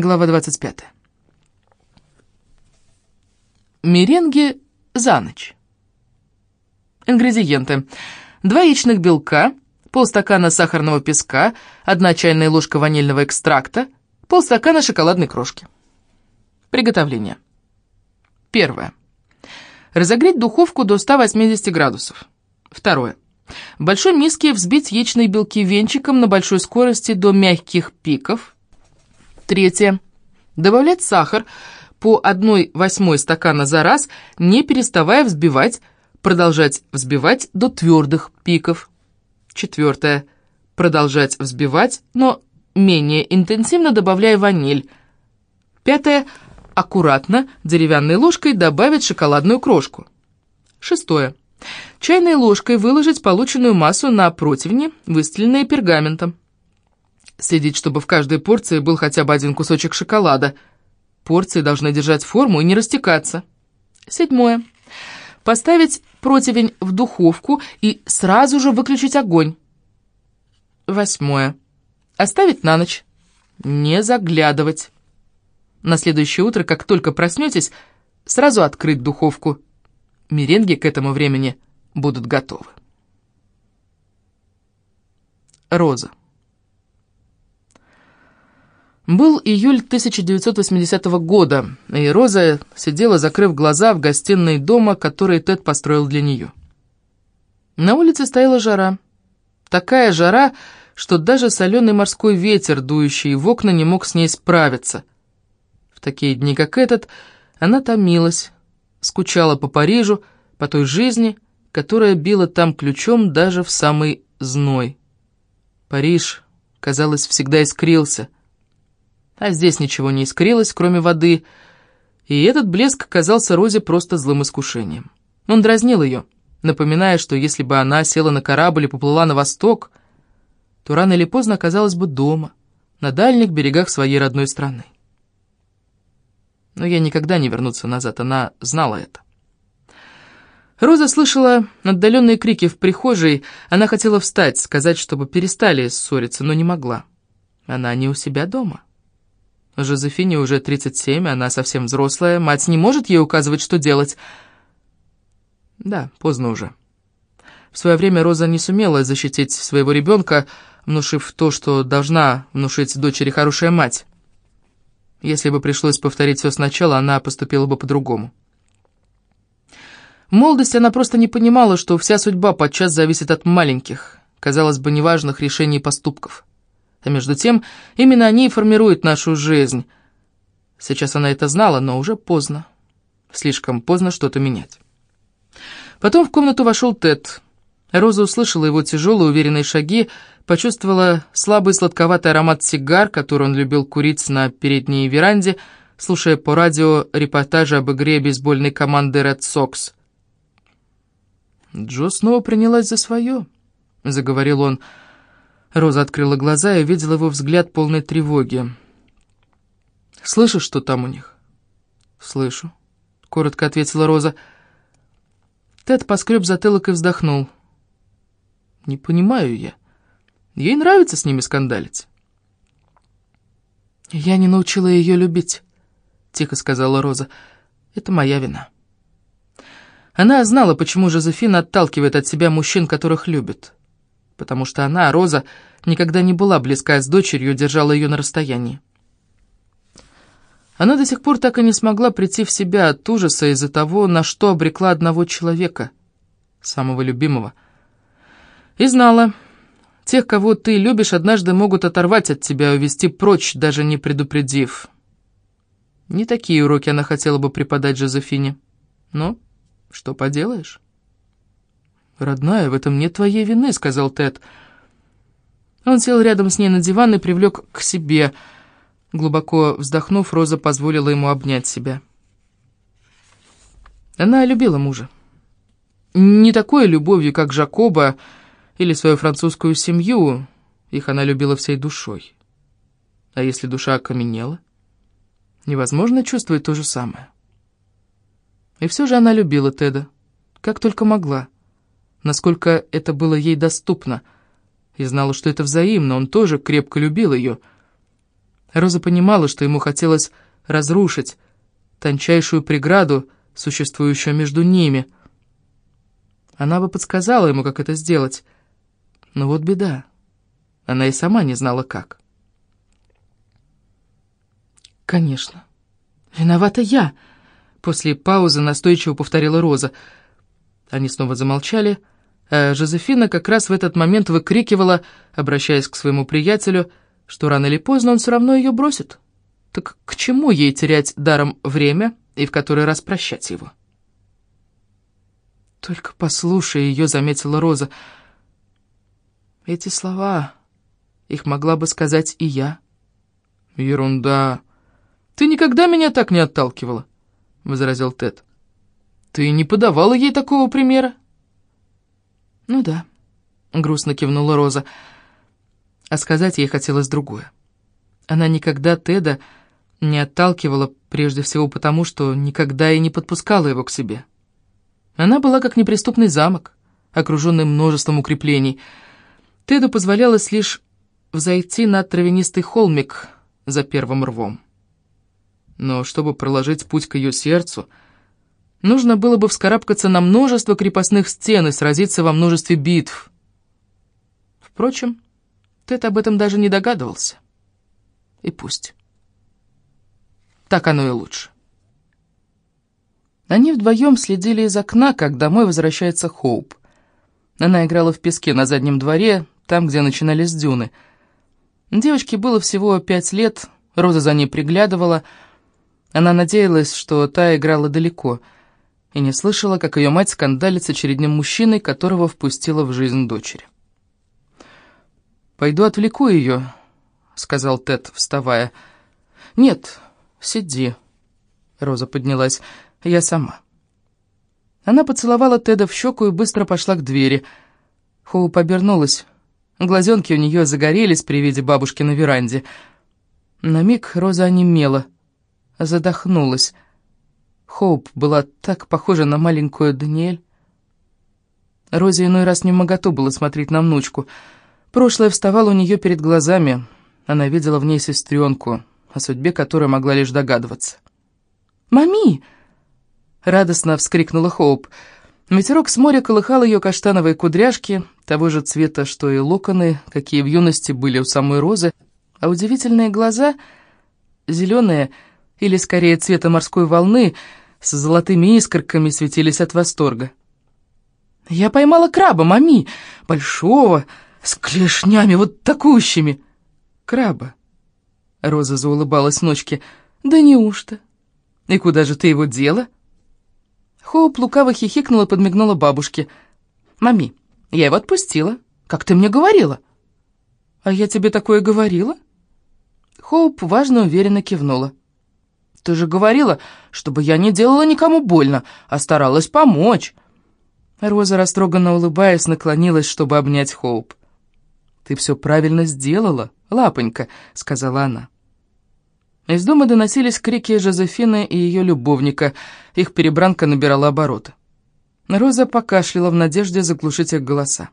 Глава 25. Меренги за ночь. Ингредиенты. Два яичных белка, полстакана сахарного песка, одна чайная ложка ванильного экстракта, полстакана шоколадной крошки. Приготовление. Первое. Разогреть духовку до 180 градусов. Второе. В большой миске взбить яичные белки венчиком на большой скорости до мягких пиков. Третье. Добавлять сахар по 1 восьмой стакана за раз, не переставая взбивать, продолжать взбивать до твердых пиков. Четвертое. Продолжать взбивать, но менее интенсивно добавляя ваниль. Пятое. Аккуратно деревянной ложкой добавить шоколадную крошку. Шестое. Чайной ложкой выложить полученную массу на противни, выстеленные пергаментом. Следить, чтобы в каждой порции был хотя бы один кусочек шоколада. Порции должны держать форму и не растекаться. Седьмое. Поставить противень в духовку и сразу же выключить огонь. Восьмое. Оставить на ночь. Не заглядывать. На следующее утро, как только проснетесь, сразу открыть духовку. Меренги к этому времени будут готовы. Роза. Был июль 1980 года, и Роза сидела, закрыв глаза, в гостиной дома, который Тед построил для нее. На улице стояла жара. Такая жара, что даже соленый морской ветер, дующий в окна, не мог с ней справиться. В такие дни, как этот, она томилась, скучала по Парижу, по той жизни, которая била там ключом даже в самый зной. Париж, казалось, всегда искрился — а здесь ничего не искрилось, кроме воды, и этот блеск казался Розе просто злым искушением. Он дразнил ее, напоминая, что если бы она села на корабль и поплыла на восток, то рано или поздно оказалась бы дома, на дальних берегах своей родной страны. Но я никогда не вернуться назад, она знала это. Роза слышала отдаленные крики в прихожей, она хотела встать, сказать, чтобы перестали ссориться, но не могла. Она не у себя дома. Жозефине уже 37, она совсем взрослая, мать не может ей указывать, что делать. Да, поздно уже. В свое время Роза не сумела защитить своего ребенка, внушив то, что должна внушить дочери хорошая мать. Если бы пришлось повторить все сначала, она поступила бы по-другому. В молодости она просто не понимала, что вся судьба подчас зависит от маленьких, казалось бы, неважных решений и поступков. А между тем, именно они и формируют нашу жизнь. Сейчас она это знала, но уже поздно. Слишком поздно что-то менять. Потом в комнату вошел Тед. Роза услышала его тяжелые уверенные шаги, почувствовала слабый сладковатый аромат сигар, который он любил курить на передней веранде, слушая по радио репортажи об игре бейсбольной команды Red Sox. «Джо снова принялась за свое», — заговорил он, — Роза открыла глаза и увидела его взгляд полной тревоги. «Слышишь, что там у них?» «Слышу», — коротко ответила Роза. Тед поскреб затылок и вздохнул. «Не понимаю я. Ей нравится с ними скандалить». «Я не научила ее любить», — тихо сказала Роза. «Это моя вина». Она знала, почему Жозефина отталкивает от себя мужчин, которых любит потому что она, Роза, никогда не была близка с дочерью, держала ее на расстоянии. Она до сих пор так и не смогла прийти в себя от ужаса из-за того, на что обрекла одного человека, самого любимого. И знала, тех, кого ты любишь, однажды могут оторвать от тебя, увести прочь, даже не предупредив. Не такие уроки она хотела бы преподать Жозефине. Но что поделаешь? «Родная, в этом нет твоей вины», — сказал Тед. Он сел рядом с ней на диван и привлек к себе. Глубоко вздохнув, Роза позволила ему обнять себя. Она любила мужа. Не такой любовью, как Жакоба или свою французскую семью. Их она любила всей душой. А если душа окаменела? Невозможно чувствовать то же самое. И все же она любила Теда, как только могла насколько это было ей доступно, и знала, что это взаимно, он тоже крепко любил ее. Роза понимала, что ему хотелось разрушить тончайшую преграду, существующую между ними. Она бы подсказала ему, как это сделать. Но вот беда. Она и сама не знала, как. «Конечно. Виновата я!» После паузы настойчиво повторила Роза. Они снова замолчали, а Жозефина как раз в этот момент выкрикивала, обращаясь к своему приятелю, что рано или поздно он все равно ее бросит. Так к чему ей терять даром время и в который раз прощать его? «Только послушай ее», — заметила Роза. «Эти слова, их могла бы сказать и я». «Ерунда. Ты никогда меня так не отталкивала», — возразил Тед. «Ты не подавала ей такого примера?» «Ну да», — грустно кивнула Роза. А сказать ей хотелось другое. Она никогда Теда не отталкивала, прежде всего потому, что никогда и не подпускала его к себе. Она была как неприступный замок, окруженный множеством укреплений. Теду позволялось лишь взойти на травянистый холмик за первым рвом. Но чтобы проложить путь к ее сердцу, нужно было бы вскарабкаться на множество крепостных стен и сразиться во множестве битв. Впрочем, Тед об этом даже не догадывался. И пусть. Так оно и лучше. Они вдвоем следили из окна, как домой возвращается Хоуп. Она играла в песке на заднем дворе, там, где начинались дюны. Девочке было всего пять лет, Роза за ней приглядывала. Она надеялась, что та играла далеко, и не слышала, как ее мать скандалит с очередным мужчиной, которого впустила в жизнь дочери. «Пойду отвлеку ее», — сказал Тед, вставая. «Нет, сиди». Роза поднялась. «Я сама». Она поцеловала Теда в щеку и быстро пошла к двери. Хоуп обернулась. Глазенки у нее загорелись при виде бабушки на веранде. На миг Роза онемела, задохнулась. Хоуп была так похожа на маленькую Даниэль. Розе иной раз не моготу было смотреть на внучку — Прошлое вставало у нее перед глазами. Она видела в ней сестренку, о судьбе которой могла лишь догадываться. «Мами!» — радостно вскрикнула Хоуп. Ветерок с моря колыхал ее каштановые кудряшки, того же цвета, что и локоны, какие в юности были у самой Розы, а удивительные глаза, зеленые или скорее цвета морской волны, с золотыми искорками светились от восторга. «Я поймала краба, мами! Большого!» С клешнями вот такущими. Краба. Роза заулыбалась ночке. Да неужто? И куда же ты его дела? Хоуп лукаво хихикнула и подмигнула бабушке. «Мами, я его отпустила, как ты мне говорила». «А я тебе такое говорила?» Хоуп важно уверенно кивнула. «Ты же говорила, чтобы я не делала никому больно, а старалась помочь». Роза, растроганно улыбаясь, наклонилась, чтобы обнять Хоуп. «Ты все правильно сделала, лапонька», — сказала она. Из дома доносились крики Жозефины и ее любовника. Их перебранка набирала обороты. Роза покашляла в надежде заглушить их голоса.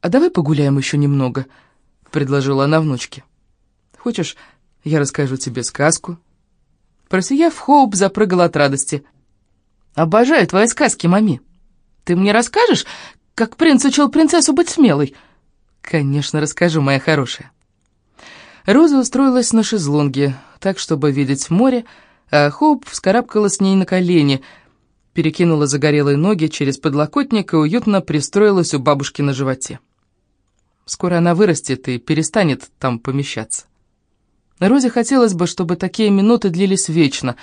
«А давай погуляем еще немного», — предложила она внучке. «Хочешь, я расскажу тебе сказку?» Просияв, Хоуп запрыгал от радости. «Обожаю твои сказки, мами. Ты мне расскажешь, как принц учил принцессу быть смелой?» «Конечно, расскажу, моя хорошая». Роза устроилась на шезлонге, так, чтобы видеть море, а Хоуп вскарабкала с ней на колени, перекинула загорелые ноги через подлокотник и уютно пристроилась у бабушки на животе. Скоро она вырастет и перестанет там помещаться. Розе хотелось бы, чтобы такие минуты длились вечно,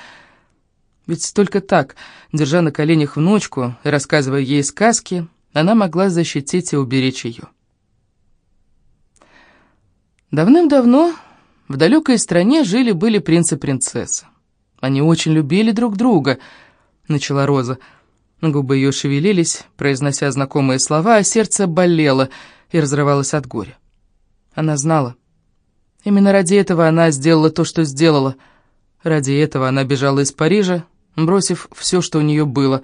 ведь только так, держа на коленях внучку и рассказывая ей сказки, она могла защитить и уберечь ее. Давным-давно в далекой стране жили-были принц и принцесса. Они очень любили друг друга, начала Роза. Губы ее шевелились, произнося знакомые слова, а сердце болело и разрывалось от горя. Она знала. Именно ради этого она сделала то, что сделала. Ради этого она бежала из Парижа, бросив все, что у нее было.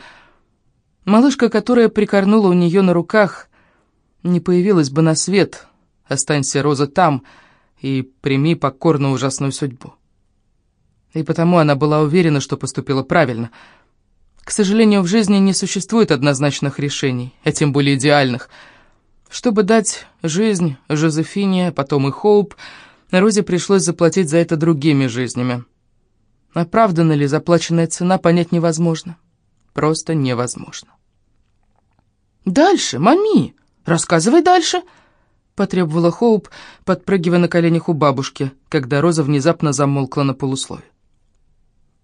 Малышка, которая прикорнула у нее на руках, не появилась бы на свет — Останься, Роза, там, и прими покорно ужасную судьбу. И потому она была уверена, что поступила правильно. К сожалению, в жизни не существует однозначных решений, а тем более идеальных. Чтобы дать жизнь Жозефине, потом и Хоуп, Розе пришлось заплатить за это другими жизнями. Оправдана ли заплаченная цена, понять невозможно. Просто невозможно. «Дальше, мами! Рассказывай дальше!» Потребовала Хоуп, подпрыгивая на коленях у бабушки, когда Роза внезапно замолкла на полуслове.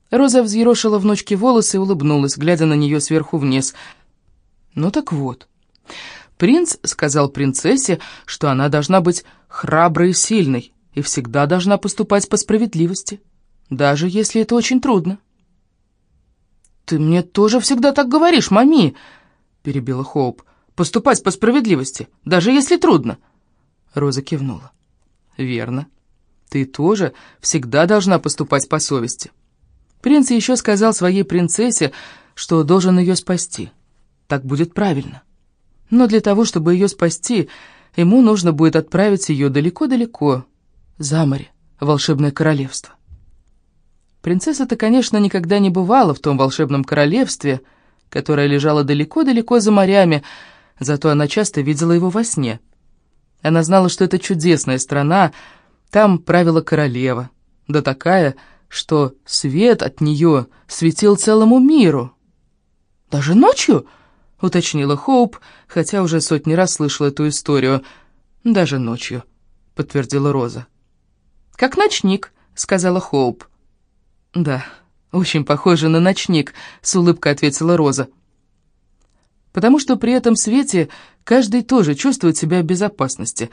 Роза взъерошила внучке волосы и улыбнулась, глядя на нее сверху вниз. «Ну так вот, принц сказал принцессе, что она должна быть храброй и сильной, и всегда должна поступать по справедливости, даже если это очень трудно». «Ты мне тоже всегда так говоришь, мами!» — перебила Хоуп. «Поступать по справедливости, даже если трудно». Роза кивнула. «Верно. Ты тоже всегда должна поступать по совести. Принц еще сказал своей принцессе, что должен ее спасти. Так будет правильно. Но для того, чтобы ее спасти, ему нужно будет отправить ее далеко-далеко, за море, волшебное королевство. Принцесса-то, конечно, никогда не бывала в том волшебном королевстве, которое лежало далеко-далеко за морями, зато она часто видела его во сне — она знала, что это чудесная страна, там правила королева, да такая, что свет от нее светил целому миру. «Даже ночью?» — уточнила Хоуп, хотя уже сотни раз слышала эту историю. «Даже ночью», — подтвердила Роза. «Как ночник», — сказала Хоуп. «Да, очень похоже на ночник», — с улыбкой ответила Роза потому что при этом свете каждый тоже чувствует себя в безопасности.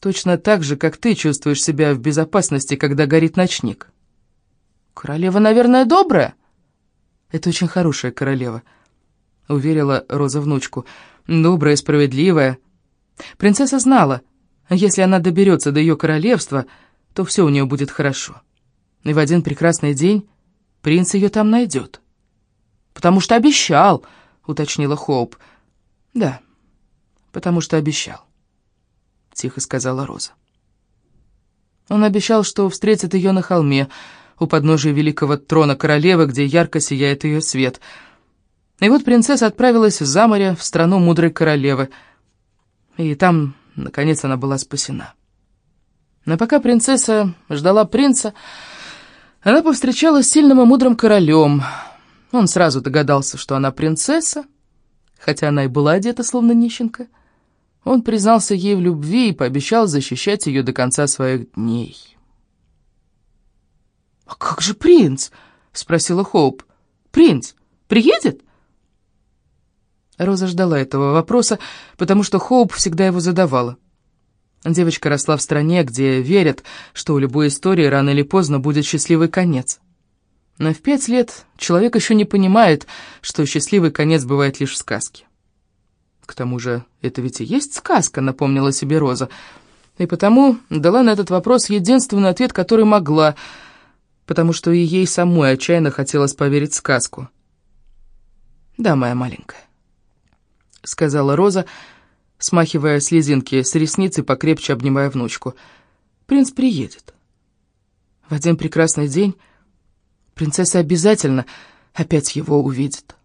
Точно так же, как ты чувствуешь себя в безопасности, когда горит ночник. «Королева, наверное, добрая?» «Это очень хорошая королева», — уверила Роза внучку. «Добрая, справедливая». Принцесса знала, если она доберется до ее королевства, то все у нее будет хорошо. И в один прекрасный день принц ее там найдет. «Потому что обещал», — уточнила Хоуп. «Да, потому что обещал», — тихо сказала Роза. Он обещал, что встретит ее на холме, у подножия великого трона королевы, где ярко сияет ее свет. И вот принцесса отправилась за море в страну мудрой королевы, и там, наконец, она была спасена. Но пока принцесса ждала принца, она повстречалась с сильным и мудрым королем — он сразу догадался, что она принцесса, хотя она и была одета словно нищенка. Он признался ей в любви и пообещал защищать ее до конца своих дней. «А как же принц?» — спросила Хоуп. «Принц приедет?» Роза ждала этого вопроса, потому что Хоуп всегда его задавала. Девочка росла в стране, где верят, что у любой истории рано или поздно будет счастливый конец. Но в пять лет человек еще не понимает, что счастливый конец бывает лишь в сказке. К тому же это ведь и есть сказка, напомнила себе Роза, и потому дала на этот вопрос единственный ответ, который могла, потому что и ей самой отчаянно хотелось поверить в сказку. «Да, моя маленькая», — сказала Роза, смахивая слезинки с ресниц и покрепче обнимая внучку. «Принц приедет. В один прекрасный день...» Принцесса обязательно опять его увидит.